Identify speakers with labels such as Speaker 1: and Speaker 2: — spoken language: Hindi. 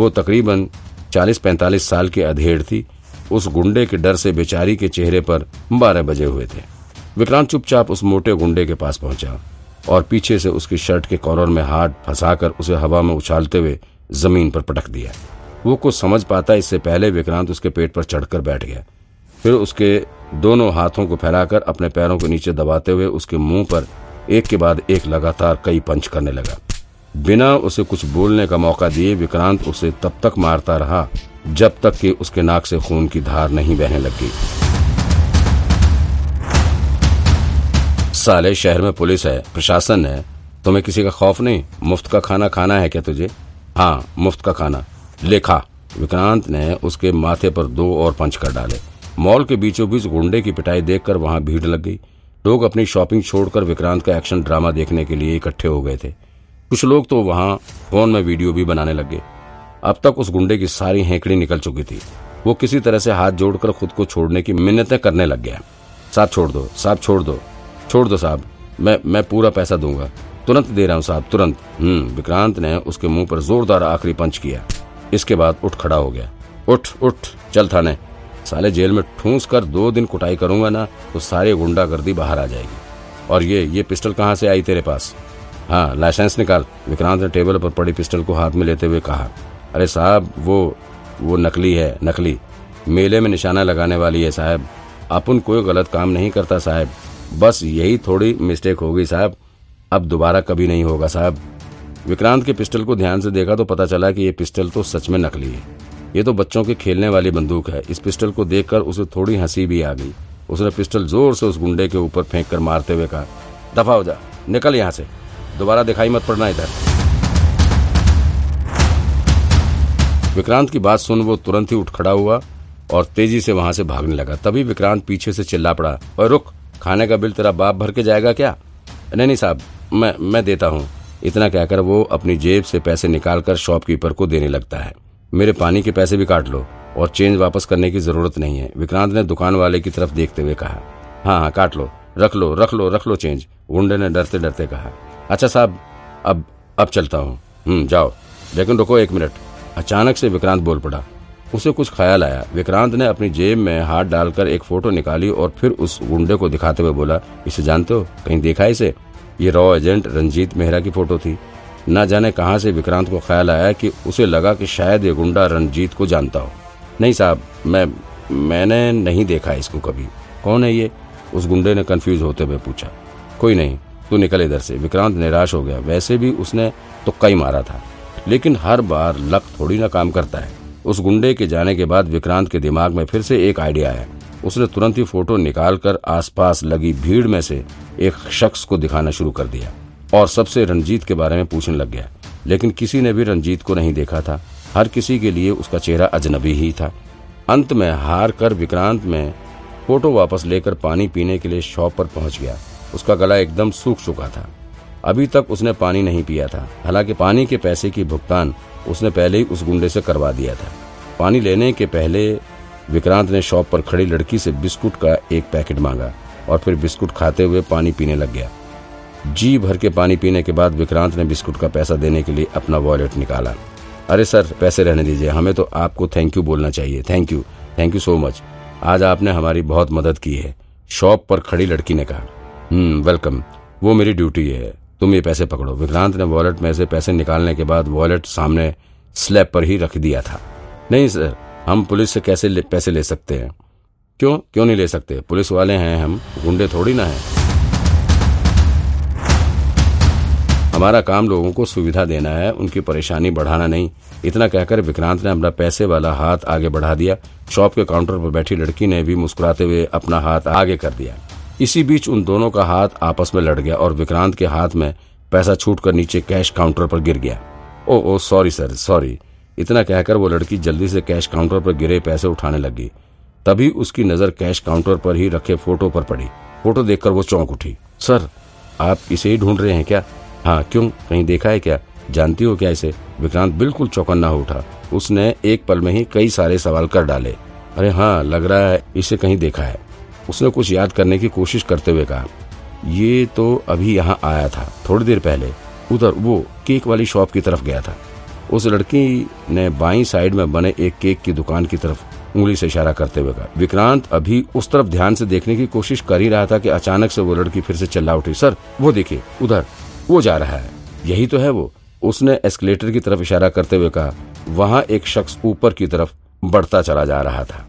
Speaker 1: वो तकरीबन 40-45 साल की अधेड़ थी। उस गुंडे के डर से बेचारी के चेहरे पर बारह बजे हुए थे। विक्रांत चुपचाप उस मोटे गुंडे के पास पहुँचा और पीछे से उसकी शर्ट के कॉलर में हाथ फंसाकर उसे हवा में उछालते हुए ज़मीन पर पटक दिया। वो कुछ समझ पाता इससे पहले विक्रांत उसके पेट पर चढ़कर बैठ गया। फिर उसके दोनों हाथों को फैलाकर अपने पैरों के नीचे दबाते हुए उसके मुँह पर एक के बाद एक लगातार कई पंच करने लगा। बिना उसे कुछ बोलने का मौका दिए विक्रांत उसे तब तक मारता रहा, जब तक कि उसके नाक से खून की धार नहीं बहने लग। साले, शहर में पुलिस है, प्रशासन है, तुम्हें किसी का खौफ नहीं? मुफ़्त का खाना खाना है क्या तुझे? हाँ मुफ़्त का खाना। लेखा विक्रांत ने उसके माथे पर दो और पंच कर डाले। मॉल के बीचों बीच गुंडे की पिटाई देखकर वहाँ भीड़ लग गई। लोग अपनी शॉपिंग छोड़कर विक्रांत का एक्शन ड्रामा देखने के लिए इकट्ठे हो गए थे। कुछ लोग तो वहाँ फ़ोन में वीडियो भी बनाने लग गए। अब तक उस गुंडे की सारी हेंकड़ी निकल चुकी थी। वो किसी तरह से हाथ जोड़कर खुद को छोड़ने की मिन्नतें करने लग गया। साहब छोड़ दो, साहब छोड़ दो छोड़ दो साहब। मैं मैं पूरा पैसा दूँगा। तुरंत दे रहा हूँ साहब, तुरंत। हम्म विक्रांत ने उसके मुँह पर जोरदार आखिरी पंच किया। इसके बाद उठ खड़ा हो गया। उठ उठ, चल थाने। साले जेल में ठूस कर दो दिन कुटाई करूँगा ना तो सारी गुंडागर्दी बाहर आ जाएगी। और ये ये पिस्टल कहाँ से आई तेरे पास? हाँ लाइसेंस निकाल। विक्रांत ने टेबल पर पड़ी पिस्टल को हाथ में लेते हुए कहा, अरे साहब, वो वो नकली है, नकली। मेले में निशाना लगाने वाली है साहब। अपन कोई गलत काम नहीं करता साहब। बस यही थोड़ी मिस्टेक होगी साहब। अब दोबारा कभी नहीं होगा साहब। विक्रांत के पिस्टल को ध्यान से देखा तो पता चला कि ये पिस्टल तो सच में नकली है। ये तो बच्चों के खेलने वाली बंदूक है। इस पिस्टल को देखकर उसे थोड़ी हँसी भी आ गई। उसने पिस्टल ज़ोर से उस गुंडे के ऊपर फेंक कर मारते हुए कहा, दफ़ा हो जा, निकल यहाँ से। दोबारा दिखाई मत पड़ना इधर। विक्रांत की बात सुन वो तुरंत ही उठ खड़ा हुआ और तेज़ी से वहाँ से भागने लगा। तभी विक्रांत पीछे से चिल्ला पड़ा और रुक! खाने का बिल तेरा बाप भर के जाएगा क्या? नहीं नहीं साहब, मैं मैं देता हूँ। इतना कहकर वो अपनी जेब से पैसे निकालकर शॉपकीपर को देने लगता है। मेरे पानी के पैसे भी काट लो और चेंज वापस करने की ज़रूरत नहीं है, विक्रांत ने दुकान वाले की तरफ़ देखते हुए कहा। हाँ हाँ काट लो, रख लो रख लो रख लो चेंज गुंडे ने डरते डरते कहा। अच्छा साहब, अब अब चलता हूँ। हम्म जाओ। लेकिन रुको एक मिनट। अचानक से विक्रांत बोल पड़ा। उसे कुछ ख्याल आया। विक्रांत ने अपनी जेब में हाथ डालकर एक फ़ोटो निकाली और फिर उस गुंडे को दिखाते हुए बोला, इसे जानते हो? कहीं देखा इसे? ये रॉ एजेंट रंजीत मेहरा की फ़ोटो थी। न जाने कहाँ से विक्रांत को ख्याल आया कि उसे लगा कि शायद ये गुंडा रंजीत को जानता हो। नहीं साहब, मैं, मैंने नहीं देखा इसको कभी। कौन है ये? उस गुंडे ने कंफ्यूज होते हुए पूछा। कोई नहीं। तू निकल इधर से। विक्रांत निराश हो गया। वैसे भी उसने तुक्का ही मारा था। लेकिन हर बार लक थोड़ी ना काम करता है। उस गुंडे के जाने के बाद विक्रांत के दिमाग में फिर से एक आइडिया आया। उसने तुरंत ही फ़ोटो निकालकर आसपास लगी भीड़ में से एक शख्स को दिखाना शुरू कर दिया और सबसे रंजीत के बारे में पूछने लग गया। लेकिन किसी ने भी रंजीत को नहीं देखा था। हर किसी के लिए उसका चेहरा अजनबी ही था। अंत में हार कर विक्रांत में फ़ोटो वापस लेकर पानी पीने के लिए शॉप पर पहुँच गया। उसका गला एकदम सूख चुका था। अभी तक उसने पानी नहीं पिया था। हालाँकि पानी के पैसे की भुगतान उसने पहले ही उस गुंडे से करवा दिया था। पानी लेने के पहले विक्रांत ने शॉप पर खड़ी लड़की से बिस्कुट का एक पैकेट मांगा और फिर बिस्कुट खाते हुए पानी पीने लग गया। जी भर के पानी पीने के बाद विक्रांत ने बिस्कुट का पैसा देने के लिए अपना वॉलेट निकाला। अरे सर, पैसे रहने दीजिए, हमें तो आपको थैंक यू बोलना चाहिए। Thank you thank you so much आज आपने हमारी बहुत मदद की है। शॉप पर खड़ी लड़की ने कहा। वेलकम वो मेरी ड्यूटी है। तुम ये पैसे पकड़ो। विक्रांत ने वॉलेट में से पैसे निकालने के बाद वॉलेट सामने स्लैब पर ही रख दिया था। नहीं सर हम पुलिस से कैसे ले, पैसे ले सकते हैं? क्यों? क्यों नहीं ले सकते? पुलिस वाले हैं हम। गुंडे थोड़ी ना हैं। हमारा काम लोगों को सुविधा देना है। उनकी परेशानी बढ़ाना नहीं। इतना कहकर विक्रांत ने अपना पैसे वाला हाथ आगे बढ़ा दिया। शॉप के काउंटर पर बैठी लड़की ने भी मुस्कुराते हुए अपना हाथ आगे कर दिया। इसी बीच उन दोनों का हाथ आपस में लड़ गया और विक्रांत के हाथ में पैसा छूटकर नीचे कैश काउंटर पर गिर गया। ओ ओ, सॉरी सर, सॉरी। इतना कहकर वो लड़की जल्दी से कैश काउंटर पर गिरे पैसे उठाने लगी। तभी उसकी नज़र कैश काउंटर पर ही रखे फ़ोटो पर पड़ी। फ़ोटो देखकर वो चौंक उठी। सर, आप इसे ही ढूंढ रहे हैं क्या? हाँ क्यों? कहीं देखा है क्या? जानती हो क्या इसे? विक्रांत बिल्कुल चौकन्ना उठा। उसने एक पल में ही कई सारे सवाल कर डाले। अरे हाँ लग रहा है इसे कहीं देखा है। उसने कुछ याद करने की कोशिश करते हुए कहा, ये तो अभी यहाँ आया था, थोड़ी देर पहले। उधर वो केक वाली शॉप की तरफ़ गया था। उस लड़की ने बाई साइड में बने एक केक की दुकान की तरफ़ उंगली से इशारा करते हुए कहा, विक्रांत, अभी उस तरफ़ ध्यान से देखने की कोशिश कर ही रहा था कि अचानक से वो लड़की फिर से चिल्ला उठी, सर, वो देखिए, उधर, वो जा रहा है। यही तो है वो। उसने एस्केलेटर की तरफ़ इशारा करते हुए कहा, वहाँ एक शख्स ऊपर की तरफ़ बढ़ता चला जा रहा था।